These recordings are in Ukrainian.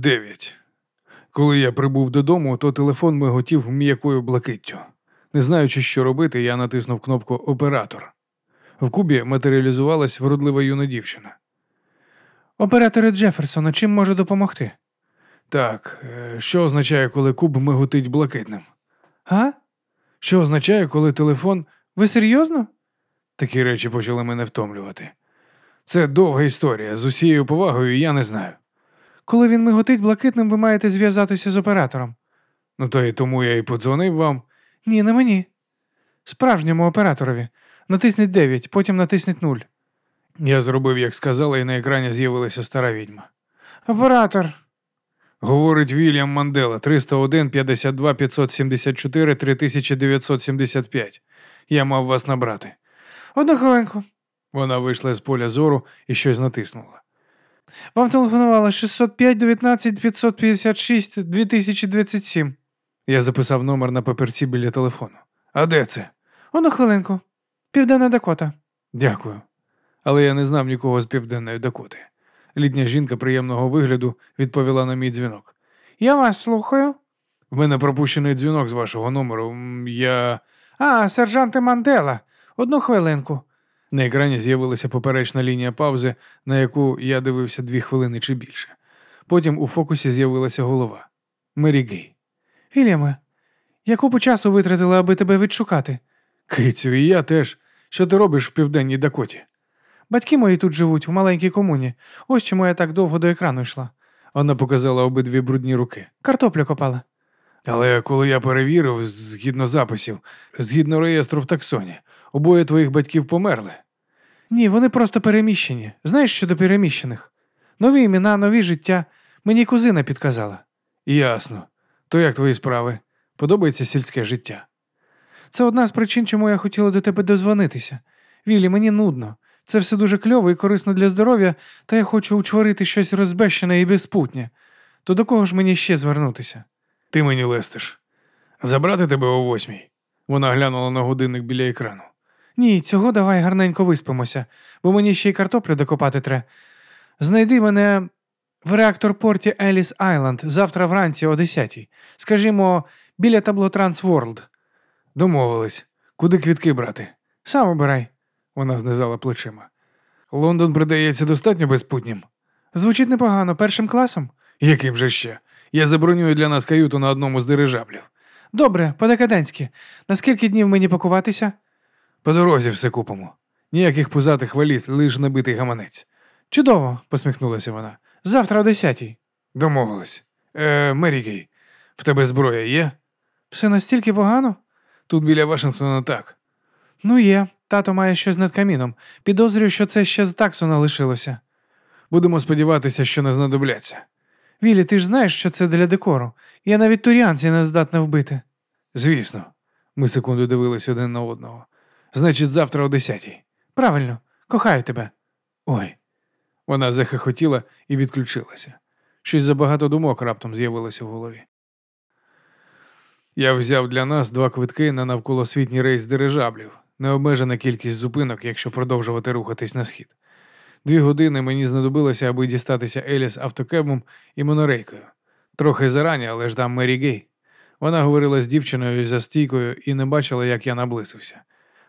Дев'ять. Коли я прибув додому, то телефон миготів м'якою блакиттю. Не знаючи, що робити, я натиснув кнопку Оператор. В кубі матеріалізувалась вродлива юна дівчина. Оператори Джеферсона, чим можу допомогти? Так, е, що означає, коли куб миготить блакитним? А? Що означає, коли телефон. Ви серйозно? Такі речі почали мене втомлювати. Це довга історія. З усією повагою я не знаю. Коли він миготить блакитним, ви маєте зв'язатися з оператором. Ну, то й тому я і подзвонив вам. Ні, не мені. Справжньому операторові. Натисніть 9, потім натисніть 0. Я зробив, як сказала, і на екрані з'явилася стара відьма. Оператор. Говорить Вільям Мандела 301 52 574 3975. Я мав вас набрати. Одну хвилинку. Вона вийшла з поля зору і щось натиснула. Вам телефонувало 605 19 556 2027. Я записав номер на папірці біля телефону. А де це? Одну хвилинку. Південна Дакота. Дякую. Але я не знав нікого з південної Дакоти. Літня жінка приємного вигляду відповіла на мій дзвінок. Я вас слухаю. В мене пропущений дзвінок з вашого номеру. Я. А, сержанте Мандела. Одну хвилинку. На екрані з'явилася поперечна лінія паузи, на яку я дивився дві хвилини чи більше. Потім у фокусі з'явилася голова. Мері Гей. Вільяме, яку по часу витратили, аби тебе відшукати? Кицю, і я теж. Що ти робиш в південній Дакоті? Батьки мої тут живуть, в маленькій комуні. Ось чому я так довго до екрану йшла. Вона показала обидві брудні руки. Картоплю копала. Але коли я перевірив, згідно записів, згідно реєстру в таксоні, обоє твоїх батьків померли. Ні, вони просто переміщені. Знаєш щодо переміщених? Нові імена, нові життя. Мені кузина підказала. Ясно. То як твої справи? Подобається сільське життя? Це одна з причин, чому я хотіла до тебе дозвонитися. Вілі, мені нудно. Це все дуже кльово і корисно для здоров'я, та я хочу учворити щось розбещене і безпутнє. То до кого ж мені ще звернутися? Ти мені лестиш. Забрати тебе о восьмій. Вона глянула на годинник біля екрану. Ні, цього давай гарненько виспимося, бо мені ще й картоплю докопати тре. Знайди мене в реактор порті Еліс Айленд завтра вранці о 10 Скажімо, біля табло Трансворлд. Домовились. Куди квітки брати? Сам обирай. Вона знизала плечима. Лондон придається достатньо безпутнім. Звучить непогано, першим класом. Яким же ще? Я забронюю для нас каюту на одному з дирижаблів. Добре, по-декаденськи. На скільки днів мені пакуватися? По дорозі все купимо. Ніяких пузатих валіз, лиш набитий гаманець. Чудово, посміхнулася вона. Завтра о десятій. Домовились. Е, Мерігей, в тебе зброя є? Все настільки погано? Тут біля Вашингтона так. Ну, є. Тато має щось над каміном. Підозрюю, що це ще з Таксона лишилося. Будемо сподіватися, що не знадобляться. Вілі, ти ж знаєш, що це для декору. Я навіть туріанці не здатна вбити. Звісно, ми секунду дивились один на одного. Значить, завтра о десятій. Правильно, кохаю тебе. Ой. Вона захихотіла і відключилася. Щось забагато думок раптом з'явилося в голові. Я взяв для нас два квитки на навколосвітній рейс дирижаблів, необмежена кількість зупинок, якщо продовжувати рухатись на схід. Дві години мені знадобилося, аби дістатися Еліс автокебом і монорейкою. Трохи зарані, але ж там Мері Гей. Вона говорила з дівчиною за стійкою і не бачила, як я наблизився.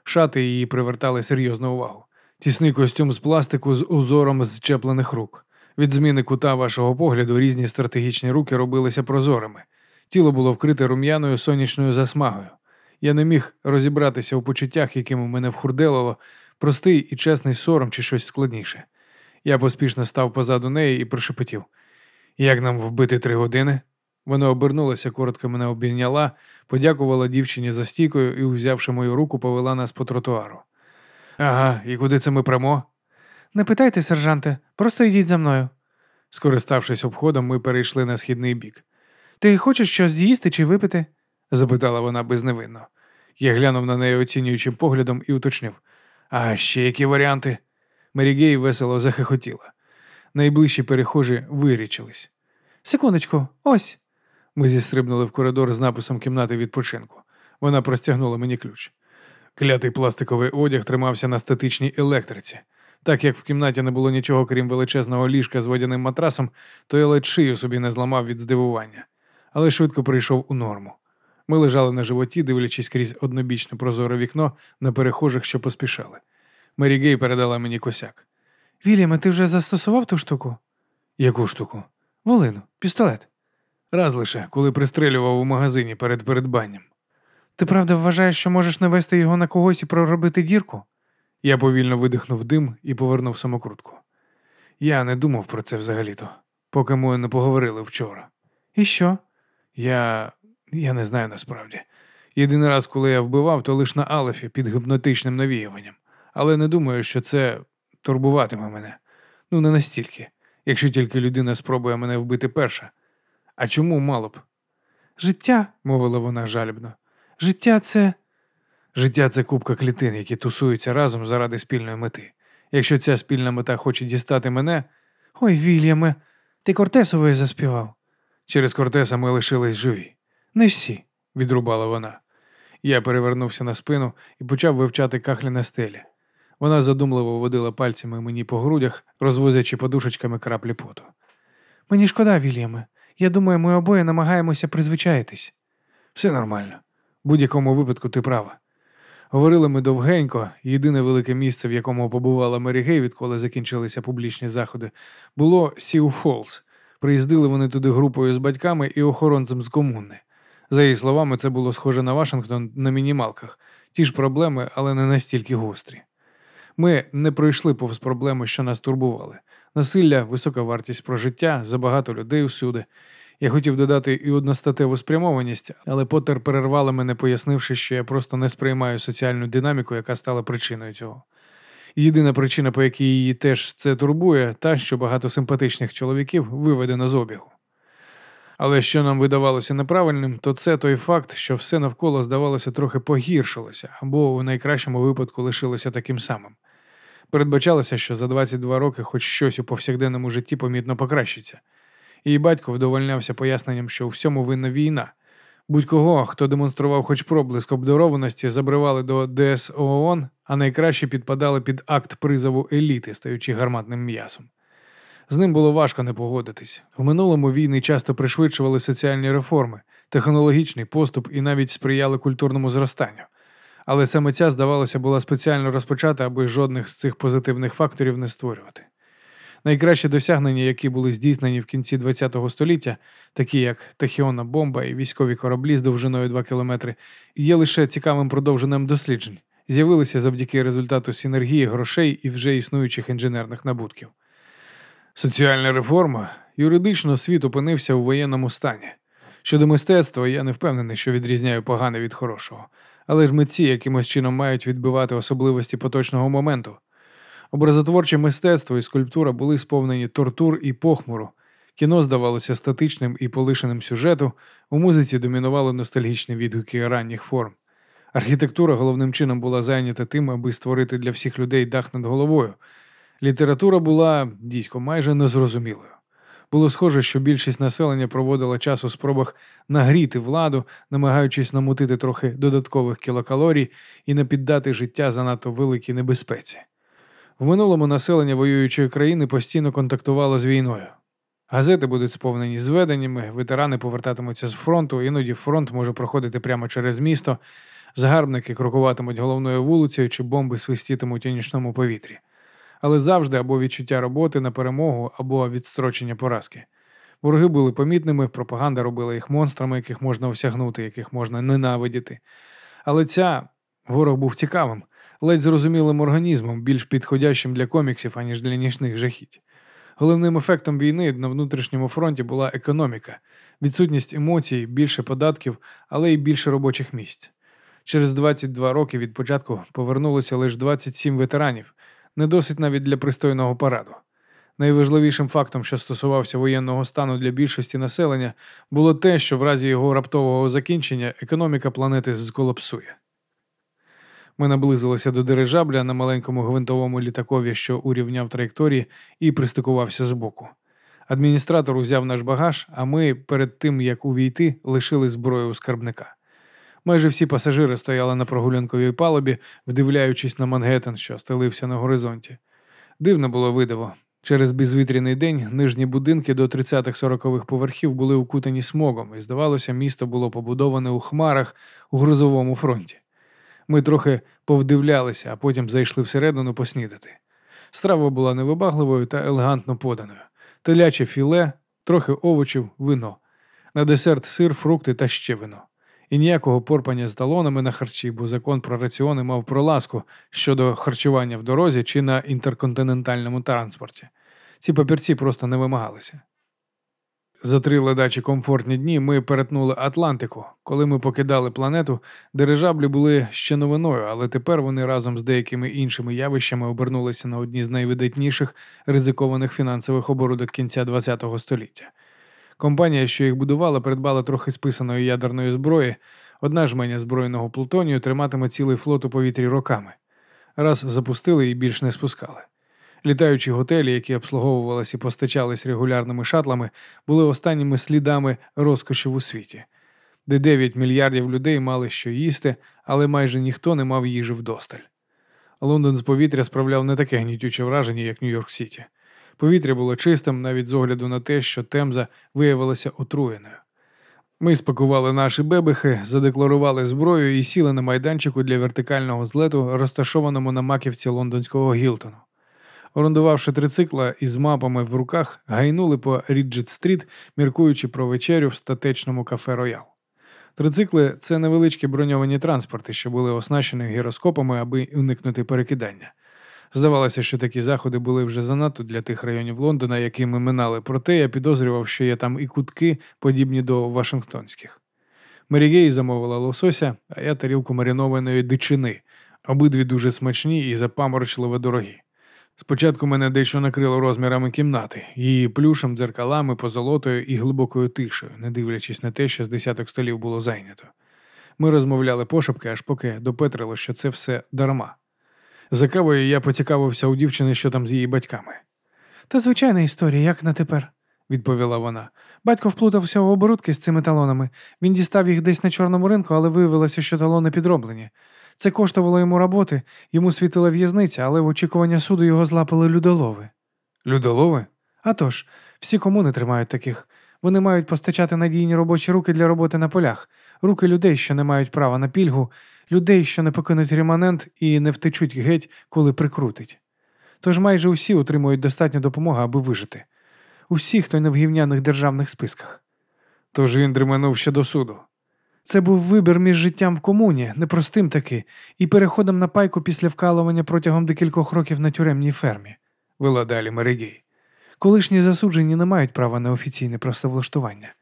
Шати її привертали серйозну увагу. Тісний костюм з пластику з узором зчеплених рук. Від зміни кута вашого погляду різні стратегічні руки робилися прозорими. Тіло було вкрите рум'яною сонячною засмагою. Я не міг розібратися у почуттях, якими мене вхурделило, простий і чесний сором чи щось складніше. Я поспішно став позаду неї і прошепотів: Як нам вбити три години? Вона обернулася, коротко мене обійняла, подякувала дівчині за стійкою і, взявши мою руку, повела нас по тротуару. Ага, і куди це ми прямо? Не питайте, сержанте, просто йдіть за мною. Скориставшись обходом, ми перейшли на східний бік. Ти хочеш щось з'їсти чи випити? запитала вона безневинно. Я глянув на неї оцінюючим поглядом і уточнив. А ще які варіанти? Мерігей весело захихотіла. Найближчі перехожі вирічились. Секундочку, ось. Ми зістрибнули в коридор з написом кімнати відпочинку. Вона простягнула мені ключ. Клятий пластиковий одяг тримався на статичній електриці. Так як в кімнаті не було нічого, крім величезного ліжка з водяним матрасом, то я ледь шию собі не зламав від здивування, але швидко прийшов у норму. Ми лежали на животі, дивлячись крізь однобічне прозоре вікно на перехожих, що поспішали. Мері Гей передала мені косяк. Вільяме, ти вже застосував ту штуку? Яку штуку? Волину, пістолет. Раз лише, коли пристрелював у магазині перед передбанням. Ти правда вважаєш, що можеш навести його на когось і проробити дірку? Я повільно видихнув дим і повернув самокрутку. Я не думав про це взагалі-то, поки ми не поговорили вчора. І що? Я. я не знаю насправді. Єдиний раз, коли я вбивав, то лише на Алефі під гіпнотичним навіюванням, але не думаю, що це турбуватиме мене. Ну, не настільки, якщо тільки людина спробує мене вбити перша. А чому мало б? Життя, мовила вона жалібно. життя це. Життя це купка клітин, які тусуються разом заради спільної мети. Якщо ця спільна мета хоче дістати мене, Ой, Вільяме, ти Кортесової заспівав. через Кортеса ми лишились живі. Не всі. відрубала вона. Я перевернувся на спину і почав вивчати кахлі на стелі. Вона задумливо водила пальцями мені по грудях, розвозячи подушечками краплі поту. Мені шкода, Вільяме. Я думаю, ми обоє намагаємося призвичаїтись. Все нормально. В будь-якому випадку ти права. Говорили ми довгенько, єдине велике місце, в якому побувала Мері Гей, відколи закінчилися публічні заходи, було Сіу Фолз. Приїздили вони туди групою з батьками і охоронцем з комуни. За її словами, це було схоже на Вашингтон на мінімалках. Ті ж проблеми, але не настільки гострі. Ми не пройшли повз проблеми, що нас турбували. Насилля, висока вартість прожиття, забагато людей усюди. Я хотів додати і одностатеву спрямованість, але Поттер перервала мене, пояснивши, що я просто не сприймаю соціальну динаміку, яка стала причиною цього. Єдина причина, по якій її теж це турбує, та, що багато симпатичних чоловіків виведено з обігу. Але що нам видавалося неправильним, то це той факт, що все навколо, здавалося, трохи погіршилося, або в найкращому випадку лишилося таким самим. Передбачалося, що за 22 роки хоч щось у повсякденному житті помітно покращиться. Її батько вдовольнявся поясненням, що у всьому винна війна. Будь-кого, хто демонстрував хоч проблиск обдарованості, забривали до ДСООН, а найкраще підпадали під акт призову еліти, стаючи гарматним м'ясом. З ним було важко не погодитись. В минулому війни часто пришвидшували соціальні реформи, технологічний поступ і навіть сприяли культурному зростанню. Але саме ця, здавалося, була спеціально розпочата, аби жодних з цих позитивних факторів не створювати. Найкращі досягнення, які були здійснені в кінці ХХ століття, такі як тахіонна бомба і військові кораблі з довжиною 2 кілометри, є лише цікавим продовженням досліджень, з'явилися завдяки результату синергії грошей і вже існуючих інженерних набутків. Соціальна реформа юридично світ опинився у воєнному стані. Щодо мистецтва, я не впевнений, що відрізняю погане від хорошого, але ж митці якимось чином мають відбивати особливості поточного моменту. Образотворче мистецтво і скульптура були сповнені тортур і похмуру. Кіно здавалося статичним і полишеним сюжету, у музиці домінували ностальгічні відгуки ранніх форм. Архітектура головним чином була зайнята тим, аби створити для всіх людей дах над головою. Література була дідько майже незрозумілою. Було схоже, що більшість населення проводила час у спробах нагріти владу, намагаючись намутити трохи додаткових кілокалорій і не піддати життя занадто великій небезпеці. В минулому населення воюючої країни постійно контактувало з війною. Газети будуть сповнені зведеннями, ветерани повертатимуться з фронту, іноді фронт може проходити прямо через місто, загарбники крокуватимуть головною вулицею чи бомби свистітимуть у нічному повітрі. Але завжди або відчуття роботи на перемогу, або відстрочення поразки. Вороги були помітними, пропаганда робила їх монстрами, яких можна осягнути, яких можна ненавидіти. Але ця ворог був цікавим, ледь зрозумілим організмом, більш підходящим для коміксів, аніж для нічних жахіть. Головним ефектом війни на внутрішньому фронті була економіка, відсутність емоцій, більше податків, але й більше робочих місць. Через 22 роки від початку повернулося лише 27 ветеранів, не досить навіть для пристойного параду. Найважливішим фактом, що стосувався воєнного стану для більшості населення, було те, що в разі його раптового закінчення економіка планети сколапсує. Ми наблизилися до дирижабля на маленькому гвинтовому літакові, що урівняв траєкторії, і пристикувався збоку. Адміністратор узяв наш багаж, а ми перед тим як увійти, лишили зброю у скарбника. Майже всі пасажири стояли на прогулянковій палубі, вдивляючись на Мангеттен, що стелився на горизонті. Дивно було видиво. Через безвітряний день нижні будинки до 30-40-х поверхів були укутані смогом, і, здавалося, місто було побудоване у хмарах у грузовому фронті. Ми трохи повдивлялися, а потім зайшли всередину поснідати. Страва була невибагливою та елегантно поданою. Теляче філе, трохи овочів, вино. На десерт сир, фрукти та ще вино. І ніякого порпання з талонами на харчі, бо закон про раціони мав проласку щодо харчування в дорозі чи на інтерконтинентальному транспорті. Ці папірці просто не вимагалися. За три ледачі комфортні дні ми перетнули Атлантику. Коли ми покидали планету, дирижаблі були ще новиною, але тепер вони разом з деякими іншими явищами обернулися на одні з найвидатніших ризикованих фінансових оборудок кінця ХХ століття. Компанія, що їх будувала, придбала трохи списаної ядерної зброї. Одна жменя збройного плутонію триматиме цілий флот у повітрі роками. Раз запустили і більш не спускали. Літаючі готелі, які обслуговувалися і постачались регулярними шатлами, були останніми слідами розкошів у світі, де 9 мільярдів людей мали що їсти, але майже ніхто не мав їжі вдосталь. Лондон з повітря справляв не таке гнітюче враження, як Нью-Йорк Сіті. Повітря було чистим навіть з огляду на те, що Темза виявилася отруєною. Ми спакували наші бебехи, задекларували зброю і сіли на майданчику для вертикального злету, розташованому на маківці лондонського Гілтону. Орендувавши трицикла із мапами в руках, гайнули по Ріджент-стріт, міркуючи про вечерю в статечному кафе Роял. Трицикли це невеличкі броньовані транспорти, що були оснащені гіроскопами, аби уникнути перекидання. Здавалося, що такі заходи були вже занадто для тих районів Лондона, які ми минали, проте я підозрював, що є там і кутки, подібні до Вашингтонських. Мерігей замовила лосося, а я тарілку маринованої дичини, обидві дуже смачні і запаморочливо дорогі. Спочатку мене дещо накрило розмірами кімнати, її плюшем, дзеркалами, позолотою і глибокою тишею, не дивлячись на те, що з десяток столів було зайнято. Ми розмовляли пошепки, аж поки допетрило, що це все дарма. За кавою я поцікавився у дівчини, що там з її батьками. Та звичайна історія, як на тепер, відповіла вона. Батько вплутався в оборудки з цими талонами. Він дістав їх десь на чорному ринку, але виявилося, що талони підроблені. Це коштувало йому роботи, йому світила в'язниця, але в очікування суду його злапали людолови. Людолови? А тож, всі комуни тримають таких. Вони мають постачати надійні робочі руки для роботи на полях, руки людей, що не мають права на пільгу, людей, що не покинуть реманент і не втечуть геть, коли прикрутить. Тож майже усі отримують достатньо допомоги, аби вижити. Усі, хто не в гівняних державних списках. Тож він дременув ще до суду. Це був вибір між життям в комуні, непростим таки, і переходом на пайку після вкалування протягом декількох років на тюремній фермі, вела далі Мерегій. Колишні засуджені не мають права на офіційне працевлаштування.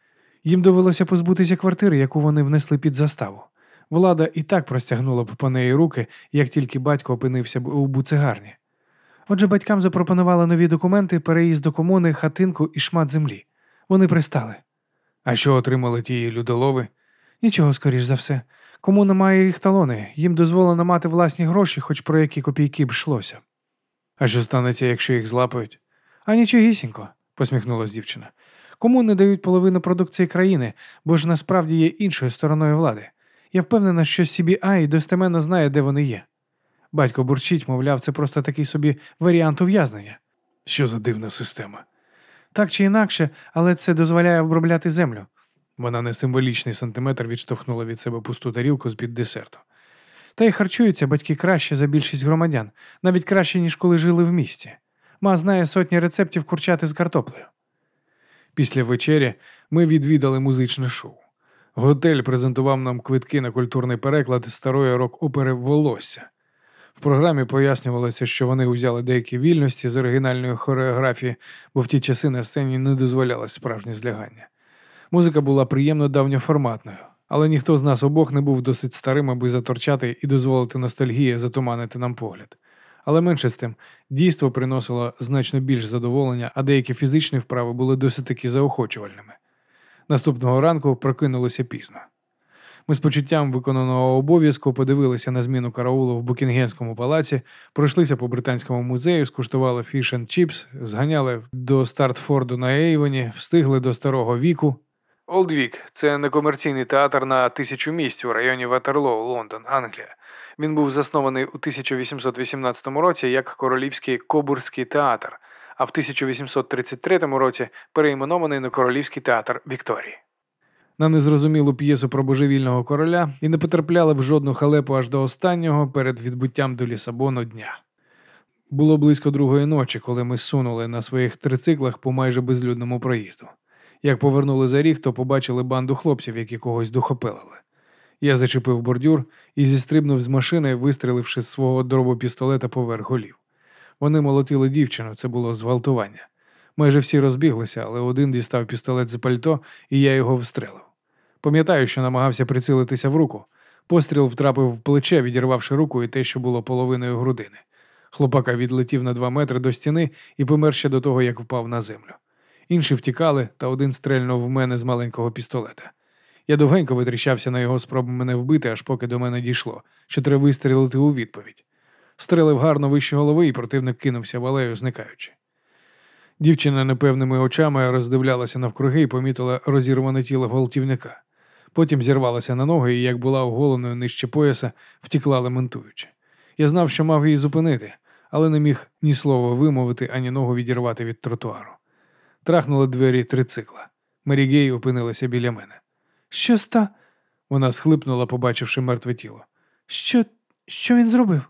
Їм довелося позбутися квартири, яку вони внесли під заставу. Влада і так простягнула б по неї руки, як тільки батько опинився б у буцегарні. Отже, батькам запропонували нові документи, переїзд до комуни, хатинку і шмат землі. Вони пристали. А що отримали ті людолови? Нічого, скоріш за все. Комуна має їх талони, їм дозволено мати власні гроші, хоч про які копійки б йшлося. А що станеться, якщо їх злапають? А нічогісінько, посміхнулась дівчина. Комуни дають половину продукції країни, бо ж насправді є іншою стороною влади. Я впевнена, що CBI достеменно знає, де вони є. Батько бурчить, мовляв, це просто такий собі варіант ув'язнення. Що за дивна система? Так чи інакше, але це дозволяє обробляти землю. Вона не символічний сантиметр відштовхнула від себе пусту тарілку з під десерту. Та й харчуються батьки краще за більшість громадян, навіть краще, ніж коли жили в місті. Ма знає сотні рецептів курчати з картоплею. Після вечері ми відвідали музичне шоу. Готель презентував нам квитки на культурний переклад старої рок-опери Волосся. В програмі пояснювалося, що вони узяли деякі вільності з оригінальної хореографії, бо в ті часи на сцені не дозволялось справжнє злягання. Музика була приємно давньоформатною, але ніхто з нас обох не був досить старим, аби заторчати і дозволити ностальгії затуманити нам погляд. Але менше з тим, дійство приносило значно більш задоволення, а деякі фізичні вправи були досить таки заохочувальними. Наступного ранку прокинулися пізно. Ми з почуттям виконаного обов'язку подивилися на зміну караулу в Букінгемському палаці, пройшлися по британському музею, скуштували fish and chips, зганяли до Стратфорду на Ейвоні, встигли до Старого Віку. Олдвік це некомерційний театр на тисячу місць у районі Ватерлоу, Лондон, Англія. Він був заснований у 1818 році як Королівський Кобурський театр, а в 1833 році переіменований на Королівський театр Вікторії. На незрозумілу п'єсу про божевільного короля і не потрапляли в жодну халепу аж до останнього перед відбуттям до Лісабону дня. Було близько другої ночі, коли ми сунули на своїх трициклах по майже безлюдному проїзду. Як повернули за ріг, то побачили банду хлопців, які когось духопилили. Я зачепив бордюр і зістрибнув з машини, вистріливши з свого дробопістолета поверх голів. Вони молотили дівчину, це було зґвалтування. Майже всі розбіглися, але один дістав пістолет з пальто, і я його встрелив. Пам'ятаю, що намагався прицілитися в руку. Постріл втрапив в плече, відірвавши руку і те, що було половиною грудини. Хлопака відлетів на два метри до стіни і помер ще до того, як впав на землю. Інші втікали, та один стрельнув в мене з маленького пістолета. Я довгенько витріщався на його спробу мене вбити, аж поки до мене дійшло, що треба вистрілити у відповідь. Стрелив гарно вище голови, і противник кинувся в алею, зникаючи. Дівчина непевними очами роздивлялася навкруги і помітила розірване тіло гвалтівника. Потім зірвалася на ноги і, як була оголеною нижче пояса, втікла лементуючи. Я знав, що мав її зупинити, але не міг ні слова вимовити, ані ногу відірвати від тротуару. Трахнули двері трицикла. Мері Гей опинилася біля мене. Що ста? Вона схлипнула, побачивши мертве тіло. Що Що він зробив?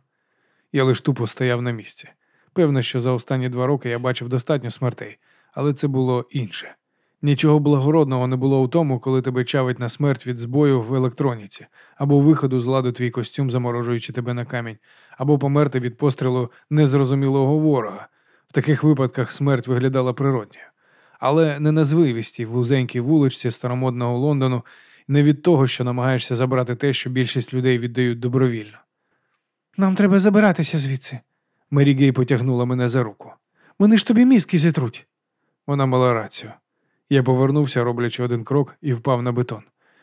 Я лиш тупо стояв на місці. Певно, що за останні два роки я бачив достатньо смертей, але це було інше. Нічого благородного не було у тому, коли тебе чавить на смерть від збою в електроніці, або виходу з ладу твій костюм, заморожуючи тебе на камінь, або померти від пострілу незрозумілого ворога. В таких випадках смерть виглядала природньою. Але не на звивісті в вузенькій вуличці старомодного Лондону, не від того, що намагаєшся забрати те, що більшість людей віддають добровільно. Нам треба забиратися звідси. Мері Гей потягнула мене за руку. Вони ж тобі мізки зітруть. Вона мала рацію. Я повернувся, роблячи один крок, і впав на бетон.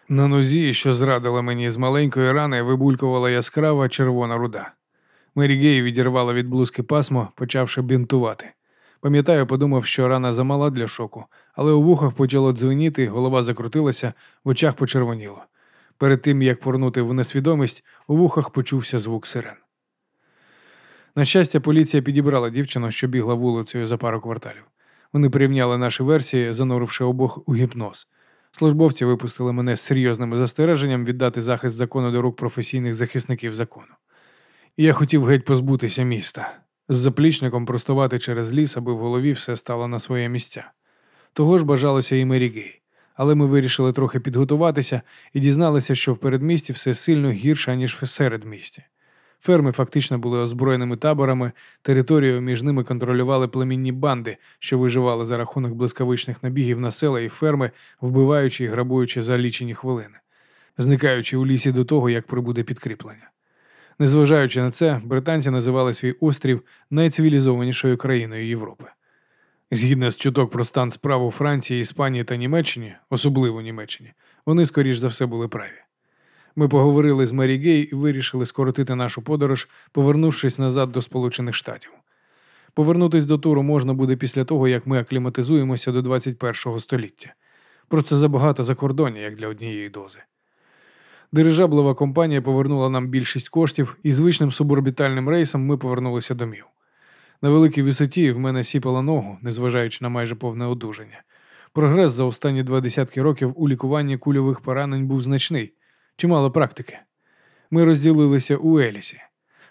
На нозі, що зрадила мені з маленької рани, вибулькувала яскрава червона руда. Мері Гей відірвала від блузки пасмо, почавши бінтувати. Пам'ятаю, подумав, що рана замала для шоку, але у вухах почало дзвеніти, голова закрутилася, в очах почервоніло. Перед тим, як порнути в несвідомість, у вухах почувся звук сирен. На щастя, поліція підібрала дівчину, що бігла вулицею за пару кварталів. Вони порівняли наші версії, зануривши обох у гіпноз. Службовці випустили мене з серйозним застереженням віддати захист закону до рук професійних захисників закону. І я хотів геть позбутися міста, з заплічником простувати через ліс, аби в голові все стало на своє місця. Того ж бажалося і Мері Гей. Але ми вирішили трохи підготуватися і дізналися, що в передмісті все сильно гірше, ніж в середмісті. Ферми фактично були озброєними таборами, територію між ними контролювали племінні банди, що виживали за рахунок блискавичних набігів на села і ферми, вбиваючи і грабуючи за лічені хвилини, зникаючи у лісі до того, як прибуде підкріплення. Незважаючи на це, британці називали свій острів найцивілізованішою країною Європи. Згідно з чуток про стан справ у Франції, Іспанії та Німеччині, особливо Німеччині, вони, скоріш за все, були праві. Ми поговорили з Мері Гей і вирішили скоротити нашу подорож, повернувшись назад до Сполучених Штатів. Повернутись до туру можна буде після того, як ми акліматизуємося до 21 століття. Просто забагато закордоння, як для однієї дози. Дирижаблова компанія повернула нам більшість коштів, і звичним суборбітальним рейсом ми повернулися домів. На великій висоті в мене сіпала ногу, незважаючи на майже повне одужання. Прогрес за останні два десятки років у лікуванні кульових поранень був значний, чимало практики. Ми розділилися у Елісі.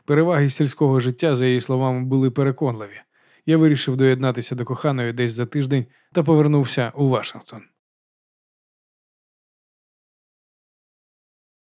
Переваги сільського життя, за її словами, були переконливі. Я вирішив доєднатися до коханої десь за тиждень та повернувся у Вашингтон.